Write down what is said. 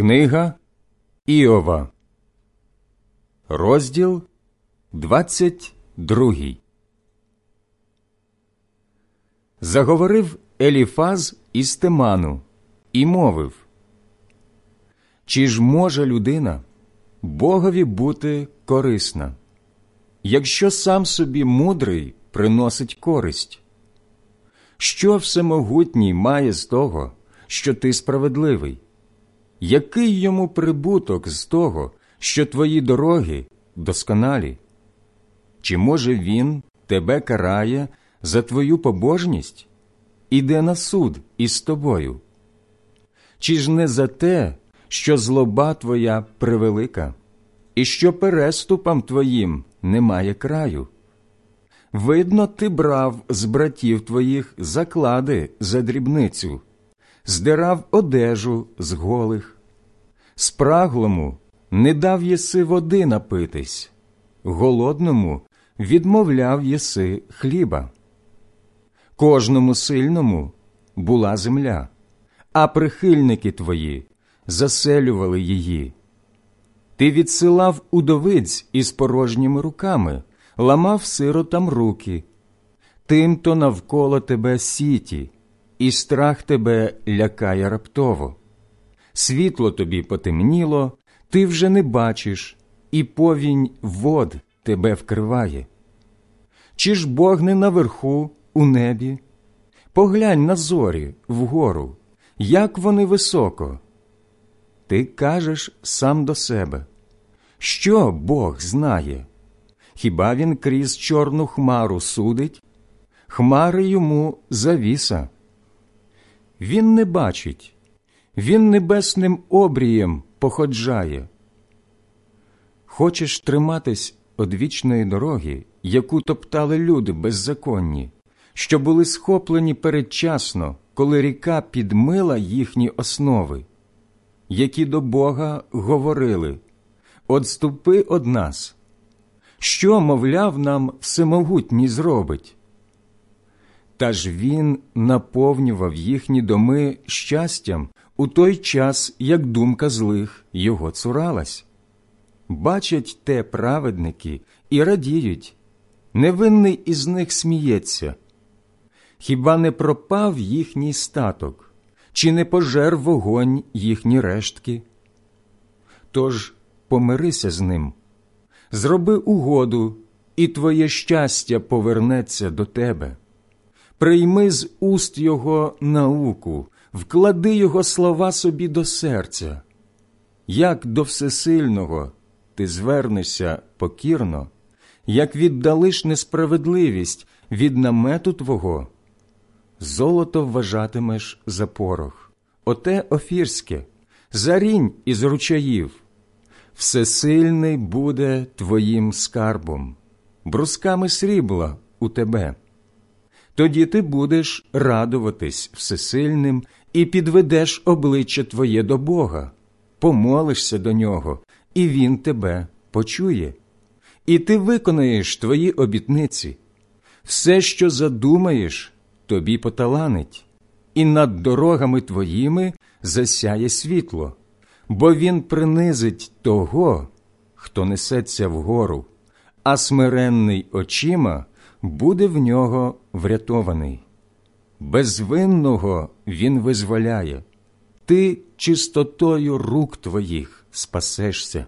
Книга Іова, розділ 22 Заговорив Еліфаз із Теману і мовив Чи ж може людина Богові бути корисна, якщо сам собі мудрий приносить користь? Що всемогутній має з того, що ти справедливий? Який йому прибуток з того, що твої дороги досконалі? Чи може він тебе карає за твою побожність? Іде на суд із тобою? Чи ж не за те, що злоба твоя превелика, і що переступам твоїм немає краю? Видно, ти брав з братів твоїх заклади за дрібницю, здирав одежу з голих, спраглому не дав єси води напитись, голодному відмовляв єси хліба. Кожному сильному була земля, а прихильники твої заселювали її. Ти відсилав удовиць із порожніми руками, ламав сиротам руки, тим-то навколо тебе сіті, і страх тебе лякає раптово. Світло тобі потемніло, ти вже не бачиш, і повінь вод тебе вкриває. Чи ж Бог не наверху, у небі? Поглянь на зорі вгору, як вони високо. Ти кажеш сам до себе, що Бог знає? Хіба він крізь чорну хмару судить? Хмари йому завіса. Він не бачить, він небесним обрієм походжає. Хочеш триматись одвічної дороги, яку топтали люди беззаконні, що були схоплені передчасно, коли ріка підмила їхні основи, які до Бога говорили Отступи од нас, що, мовляв, нам всемогутній зробить. Та ж він наповнював їхні доми щастям у той час, як думка злих його цуралась. Бачать те праведники і радіють, невинний із них сміється. Хіба не пропав їхній статок, чи не пожер вогонь їхні рештки? Тож помирися з ним, зроби угоду, і твоє щастя повернеться до тебе. Прийми з уст його науку, вклади його слова собі до серця. Як до всесильного ти звернешся покірно, як віддалиш несправедливість від намету твого, золото вважатимеш за порох, оте офірське, зарінь із ручаїв. Всесильний буде твоїм скарбом, брусками срібла у тебе. Тоді ти будеш радуватись всесильним і підведеш обличчя Твоє до Бога, помолишся до нього, і Він тебе почує. І ти виконаєш твої обітниці. Все, що задумаєш, тобі поталанить, і над дорогами твоїми засяє світло, бо він принизить того, хто несеться вгору, а смиренний очима буде в нього врятований. Безвинного він визволяє, ти чистотою рук твоїх спасешся.